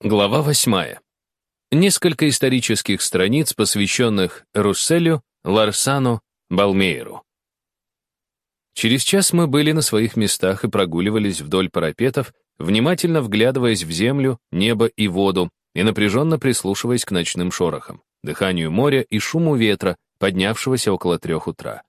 Глава восьмая. Несколько исторических страниц, посвященных Русселю, Ларсану, Балмейру. Через час мы были на своих местах и прогуливались вдоль парапетов, внимательно вглядываясь в землю, небо и воду и напряженно прислушиваясь к ночным шорохам, дыханию моря и шуму ветра, поднявшегося около трех утра.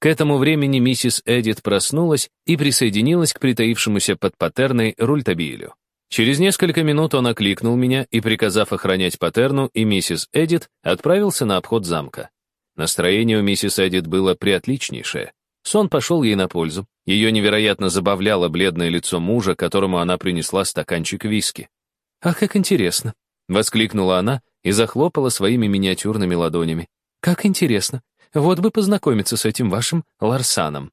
К этому времени миссис Эдит проснулась и присоединилась к притаившемуся под патерной Рультабилю. Через несколько минут он окликнул меня и, приказав охранять Патерну и миссис Эдит, отправился на обход замка. Настроение у миссис Эдит было приотличнейшее. Сон пошел ей на пользу. Ее невероятно забавляло бледное лицо мужа, которому она принесла стаканчик виски. «Ах, как интересно!» — воскликнула она и захлопала своими миниатюрными ладонями. «Как интересно! Вот бы познакомиться с этим вашим Ларсаном!»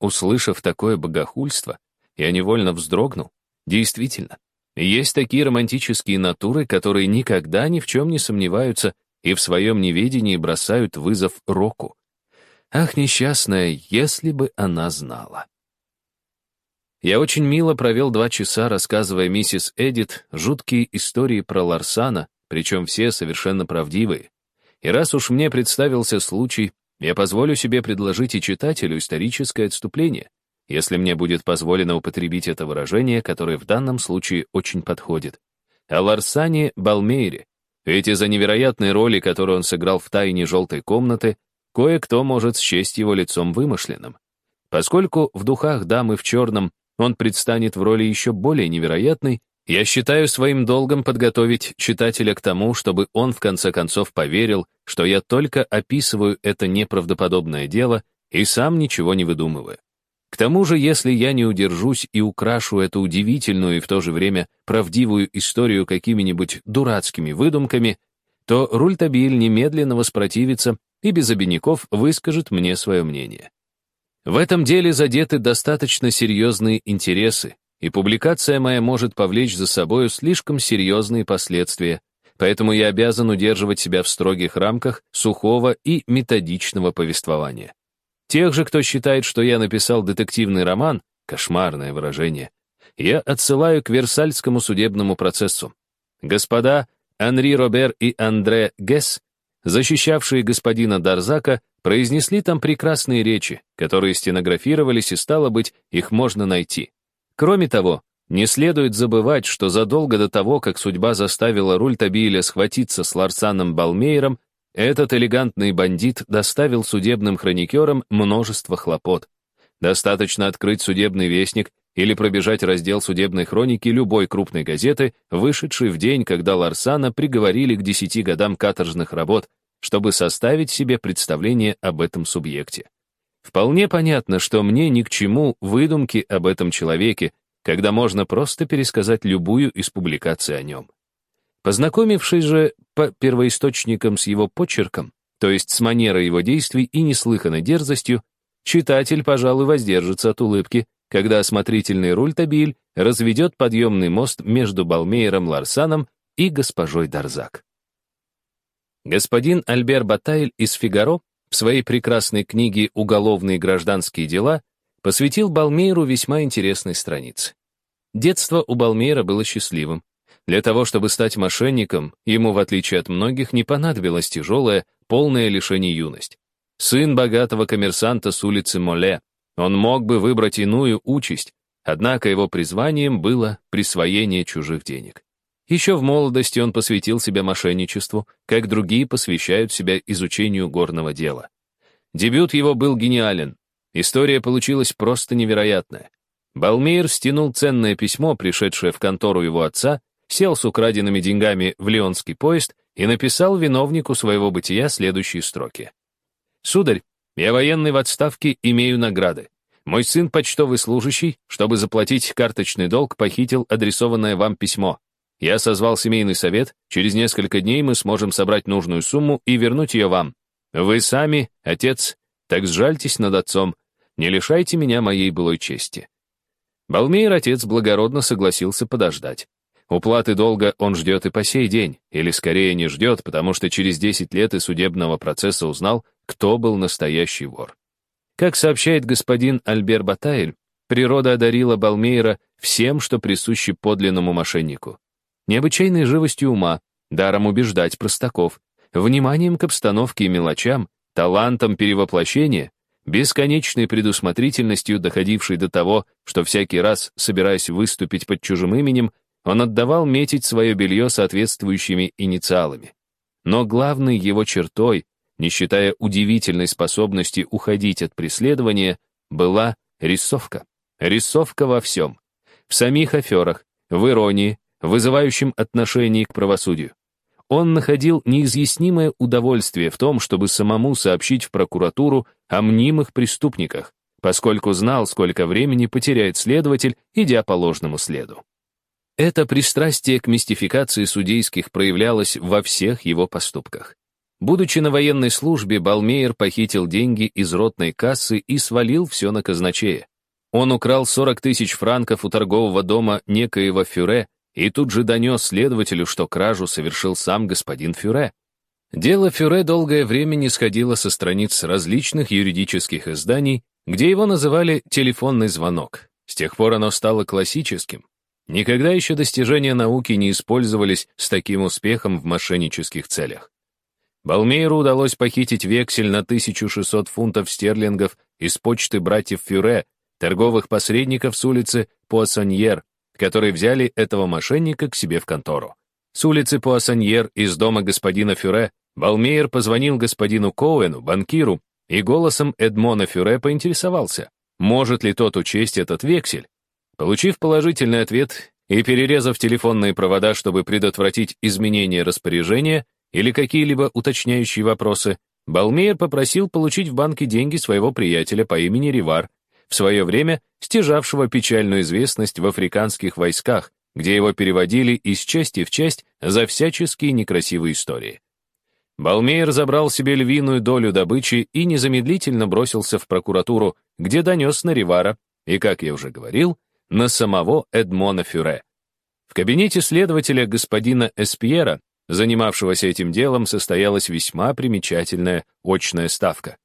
Услышав такое богохульство, я невольно вздрогнул Действительно, есть такие романтические натуры, которые никогда ни в чем не сомневаются и в своем неведении бросают вызов року. Ах, несчастная, если бы она знала. Я очень мило провел два часа, рассказывая миссис Эдит жуткие истории про Ларсана, причем все совершенно правдивые. И раз уж мне представился случай, я позволю себе предложить и читателю историческое отступление если мне будет позволено употребить это выражение, которое в данном случае очень подходит. О Ларсане Балмейре. Ведь из-за невероятной роли, которую он сыграл в тайне желтой комнаты, кое-кто может счесть его лицом вымышленным. Поскольку в духах дамы в черном он предстанет в роли еще более невероятной, я считаю своим долгом подготовить читателя к тому, чтобы он в конце концов поверил, что я только описываю это неправдоподобное дело и сам ничего не выдумываю. К тому же, если я не удержусь и украшу эту удивительную и в то же время правдивую историю какими-нибудь дурацкими выдумками, то Рультабиль немедленно воспротивится и без обиняков выскажет мне свое мнение. В этом деле задеты достаточно серьезные интересы, и публикация моя может повлечь за собою слишком серьезные последствия, поэтому я обязан удерживать себя в строгих рамках сухого и методичного повествования. Тех же, кто считает, что я написал детективный роман, кошмарное выражение, я отсылаю к Версальскому судебному процессу. Господа Анри Робер и Андре Гесс, защищавшие господина Дарзака, произнесли там прекрасные речи, которые стенографировались, и стало быть, их можно найти. Кроме того, не следует забывать, что задолго до того, как судьба заставила Рультабиля схватиться с Ларсаном Балмейером, этот элегантный бандит доставил судебным хроникерам множество хлопот. Достаточно открыть судебный вестник или пробежать раздел судебной хроники любой крупной газеты, вышедшей в день, когда Ларсана приговорили к десяти годам каторжных работ, чтобы составить себе представление об этом субъекте. Вполне понятно, что мне ни к чему выдумки об этом человеке, когда можно просто пересказать любую из публикаций о нем. Познакомившись же по первоисточникам с его почерком, то есть с манерой его действий и неслыханной дерзостью, читатель, пожалуй, воздержится от улыбки, когда осмотрительный Рультабиль разведет подъемный мост между Балмейером Ларсаном и госпожой Дарзак. Господин Альбер Батайль из «Фигаро» в своей прекрасной книге «Уголовные гражданские дела» посвятил Балмейру весьма интересной странице. Детство у Балмейра было счастливым. Для того, чтобы стать мошенником, ему, в отличие от многих, не понадобилась тяжелая, полная лишений юность. Сын богатого коммерсанта с улицы Моле, он мог бы выбрать иную участь, однако его призванием было присвоение чужих денег. Еще в молодости он посвятил себя мошенничеству, как другие посвящают себя изучению горного дела. Дебют его был гениален. История получилась просто невероятная. Балмейр стянул ценное письмо, пришедшее в контору его отца, сел с украденными деньгами в Леонский поезд и написал виновнику своего бытия следующие строки. «Сударь, я военный в отставке, имею награды. Мой сын почтовый служащий, чтобы заплатить карточный долг, похитил адресованное вам письмо. Я созвал семейный совет, через несколько дней мы сможем собрать нужную сумму и вернуть ее вам. Вы сами, отец, так сжальтесь над отцом, не лишайте меня моей былой чести». Балмейр отец благородно согласился подождать. Уплаты долга он ждет и по сей день, или скорее не ждет, потому что через 10 лет и судебного процесса узнал, кто был настоящий вор. Как сообщает господин Альбер Батайль, природа одарила Балмейра всем, что присуще подлинному мошеннику. необычайной живостью ума, даром убеждать простаков, вниманием к обстановке и мелочам, талантом перевоплощения, бесконечной предусмотрительностью, доходившей до того, что всякий раз, собираясь выступить под чужим именем, он отдавал метить свое белье соответствующими инициалами. Но главной его чертой, не считая удивительной способности уходить от преследования, была рисовка. Рисовка во всем. В самих аферах, в иронии, вызывающем отношении к правосудию. Он находил неизъяснимое удовольствие в том, чтобы самому сообщить в прокуратуру о мнимых преступниках, поскольку знал, сколько времени потеряет следователь, идя по ложному следу. Это пристрастие к мистификации судейских проявлялось во всех его поступках. Будучи на военной службе, Балмейер похитил деньги из ротной кассы и свалил все на казначея. Он украл 40 тысяч франков у торгового дома некоего Фюре и тут же донес следователю, что кражу совершил сам господин Фюре. Дело Фюре долгое время не сходило со страниц различных юридических изданий, где его называли «телефонный звонок». С тех пор оно стало классическим. Никогда еще достижения науки не использовались с таким успехом в мошеннических целях. Балмейру удалось похитить вексель на 1600 фунтов стерлингов из почты братьев Фюре, торговых посредников с улицы Пуассоньер, которые взяли этого мошенника к себе в контору. С улицы Пуассоньер из дома господина Фюре Балмейер позвонил господину Коуэну, банкиру, и голосом Эдмона Фюре поинтересовался, может ли тот учесть этот вексель. Получив положительный ответ и перерезав телефонные провода, чтобы предотвратить изменение распоряжения или какие-либо уточняющие вопросы, Балмейер попросил получить в банке деньги своего приятеля по имени Ривар, в свое время стяжавшего печальную известность в африканских войсках, где его переводили из части в часть за всяческие некрасивые истории. Балмейер забрал себе львиную долю добычи и незамедлительно бросился в прокуратуру, где донес на Ривара и, как я уже говорил, на самого Эдмона Фюре. В кабинете следователя господина Эспьера, занимавшегося этим делом, состоялась весьма примечательная очная ставка.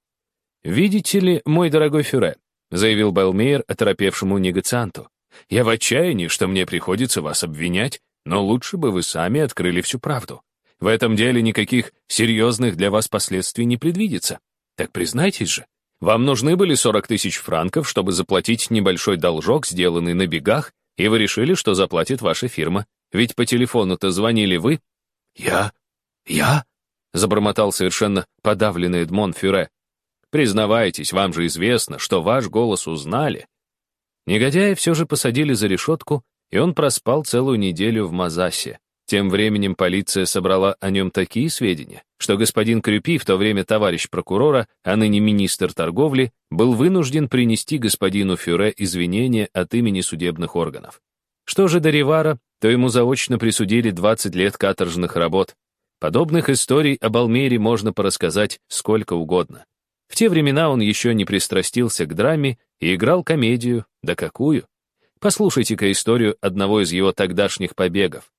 «Видите ли, мой дорогой Фюре, заявил Белмейер оторопевшему негацианту. «Я в отчаянии, что мне приходится вас обвинять, но лучше бы вы сами открыли всю правду. В этом деле никаких серьезных для вас последствий не предвидится. Так признайтесь же, вам нужны были 40 тысяч франков, чтобы заплатить небольшой должок, сделанный на бегах, и вы решили, что заплатит ваша фирма. Ведь по телефону-то звонили вы». «Я? Я?» — забормотал совершенно подавленный Эдмон Фюре. Признавайтесь, вам же известно, что ваш голос узнали. Негодяя все же посадили за решетку, и он проспал целую неделю в Мазасе. Тем временем полиция собрала о нем такие сведения, что господин Крюпи, в то время товарищ прокурора, а ныне министр торговли, был вынужден принести господину Фюре извинения от имени судебных органов. Что же до Ривара, то ему заочно присудили 20 лет каторжных работ. Подобных историй об Алмере можно порассказать сколько угодно. В те времена он еще не пристрастился к драме и играл комедию, да какую. Послушайте-ка историю одного из его тогдашних побегов.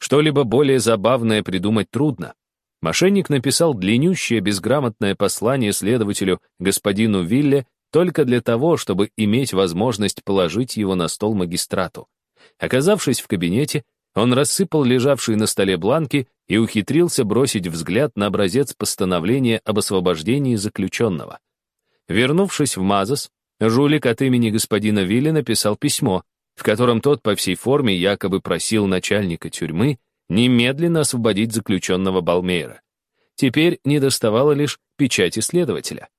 Что-либо более забавное придумать трудно. Мошенник написал длиннющее безграмотное послание следователю господину Вилле только для того, чтобы иметь возможность положить его на стол магистрату. Оказавшись в кабинете, он рассыпал лежавшие на столе бланки и ухитрился бросить взгляд на образец постановления об освобождении заключенного. Вернувшись в Мазас, жулик от имени господина Вилли написал письмо, в котором тот по всей форме якобы просил начальника тюрьмы немедленно освободить заключенного Балмейра. Теперь не доставало лишь печати следователя.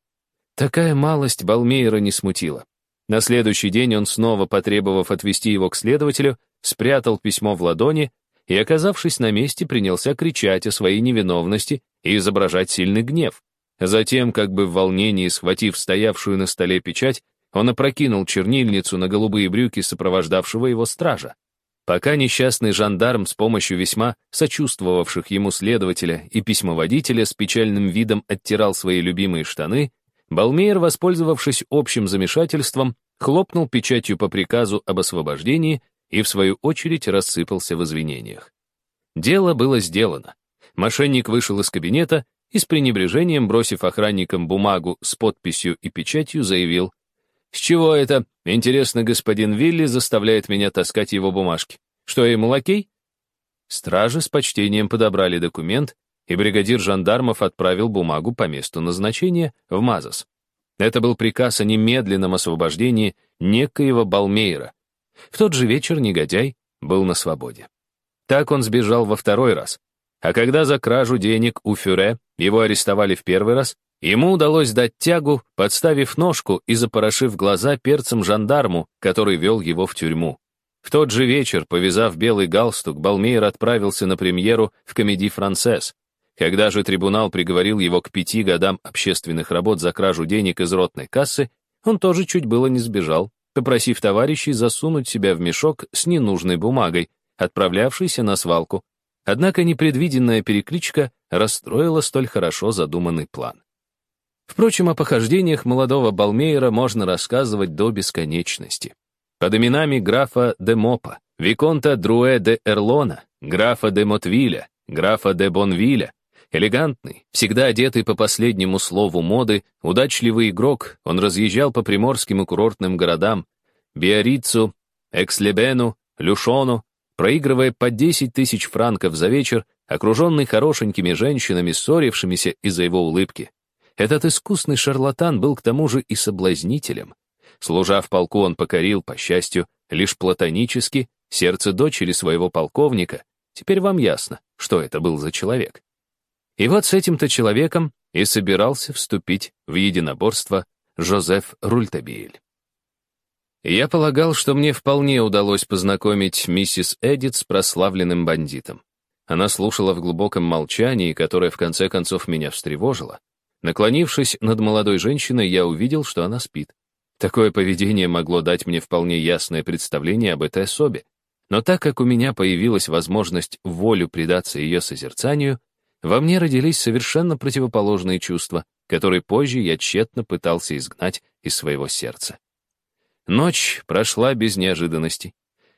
Такая малость Балмейра не смутила. На следующий день он снова, потребовав отвести его к следователю, спрятал письмо в ладони и, оказавшись на месте, принялся кричать о своей невиновности и изображать сильный гнев. Затем, как бы в волнении схватив стоявшую на столе печать, он опрокинул чернильницу на голубые брюки сопровождавшего его стража. Пока несчастный жандарм с помощью весьма сочувствовавших ему следователя и письмоводителя с печальным видом оттирал свои любимые штаны, Балмейер, воспользовавшись общим замешательством, хлопнул печатью по приказу об освобождении и, в свою очередь, рассыпался в извинениях. Дело было сделано. Мошенник вышел из кабинета и с пренебрежением, бросив охранникам бумагу с подписью и печатью, заявил, «С чего это, интересно, господин Вилли заставляет меня таскать его бумажки? Что, ему лакей?» Стражи с почтением подобрали документ, и бригадир жандармов отправил бумагу по месту назначения в Мазас. Это был приказ о немедленном освобождении некоего Балмейра. В тот же вечер негодяй был на свободе. Так он сбежал во второй раз. А когда за кражу денег у Фюре его арестовали в первый раз, ему удалось дать тягу, подставив ножку и запорошив глаза перцем жандарму, который вел его в тюрьму. В тот же вечер, повязав белый галстук, Балмейер отправился на премьеру в комедий «Францесс». Когда же трибунал приговорил его к пяти годам общественных работ за кражу денег из ротной кассы, он тоже чуть было не сбежал, попросив товарищей засунуть себя в мешок с ненужной бумагой, отправлявшейся на свалку. Однако непредвиденная перекличка расстроила столь хорошо задуманный план. Впрочем, о похождениях молодого Балмейера можно рассказывать до бесконечности под именами графа де Мопа, Виконта Друэ де Эрлона, графа де Мотвиля, графа де Бонвиля. Элегантный, всегда одетый по последнему слову моды, удачливый игрок, он разъезжал по приморским и курортным городам, Биаррицу, Экслебену, Люшону, проигрывая по 10 тысяч франков за вечер, окруженный хорошенькими женщинами, ссорившимися из-за его улыбки. Этот искусный шарлатан был к тому же и соблазнителем. Служа в полку, он покорил, по счастью, лишь платонически сердце дочери своего полковника. Теперь вам ясно, что это был за человек. И вот с этим-то человеком и собирался вступить в единоборство Жозеф Рультабиль. Я полагал, что мне вполне удалось познакомить миссис Эдит с прославленным бандитом. Она слушала в глубоком молчании, которое в конце концов меня встревожило. Наклонившись над молодой женщиной, я увидел, что она спит. Такое поведение могло дать мне вполне ясное представление об этой особе. Но так как у меня появилась возможность волю предаться ее созерцанию, во мне родились совершенно противоположные чувства, которые позже я тщетно пытался изгнать из своего сердца. Ночь прошла без неожиданностей.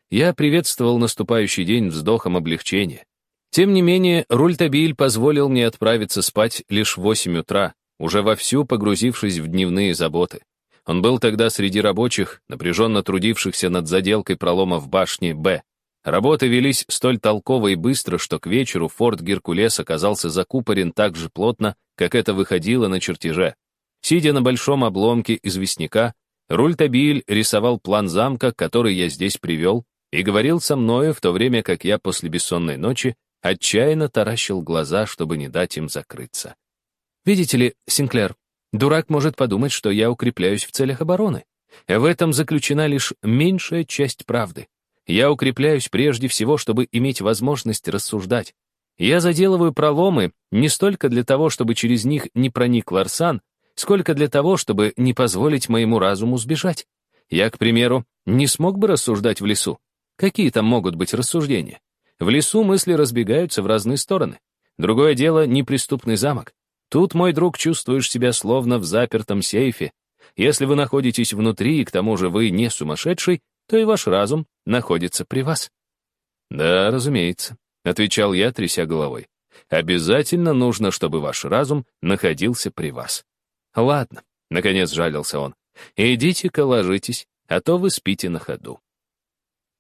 Я приветствовал наступающий день вздохом облегчения. Тем не менее, Рультабиль позволил мне отправиться спать лишь в 8 утра, уже вовсю погрузившись в дневные заботы. Он был тогда среди рабочих, напряженно трудившихся над заделкой пролома в башне «Б». Работы велись столь толково и быстро, что к вечеру форт Геркулес оказался закупорен так же плотно, как это выходило на чертеже. Сидя на большом обломке известняка, Рультабиль рисовал план замка, который я здесь привел, и говорил со мною, в то время как я после бессонной ночи отчаянно таращил глаза, чтобы не дать им закрыться. «Видите ли, Синклер, Дурак может подумать, что я укрепляюсь в целях обороны. В этом заключена лишь меньшая часть правды. Я укрепляюсь прежде всего, чтобы иметь возможность рассуждать. Я заделываю проломы не столько для того, чтобы через них не проник Ларсан, сколько для того, чтобы не позволить моему разуму сбежать. Я, к примеру, не смог бы рассуждать в лесу. Какие там могут быть рассуждения? В лесу мысли разбегаются в разные стороны. Другое дело — неприступный замок. Тут, мой друг, чувствуешь себя словно в запертом сейфе. Если вы находитесь внутри, и к тому же вы не сумасшедший, то и ваш разум находится при вас. Да, разумеется, отвечал я, тряся головой. Обязательно нужно, чтобы ваш разум находился при вас. Ладно, наконец жалился он. Идите-ка ложитесь, а то вы спите на ходу.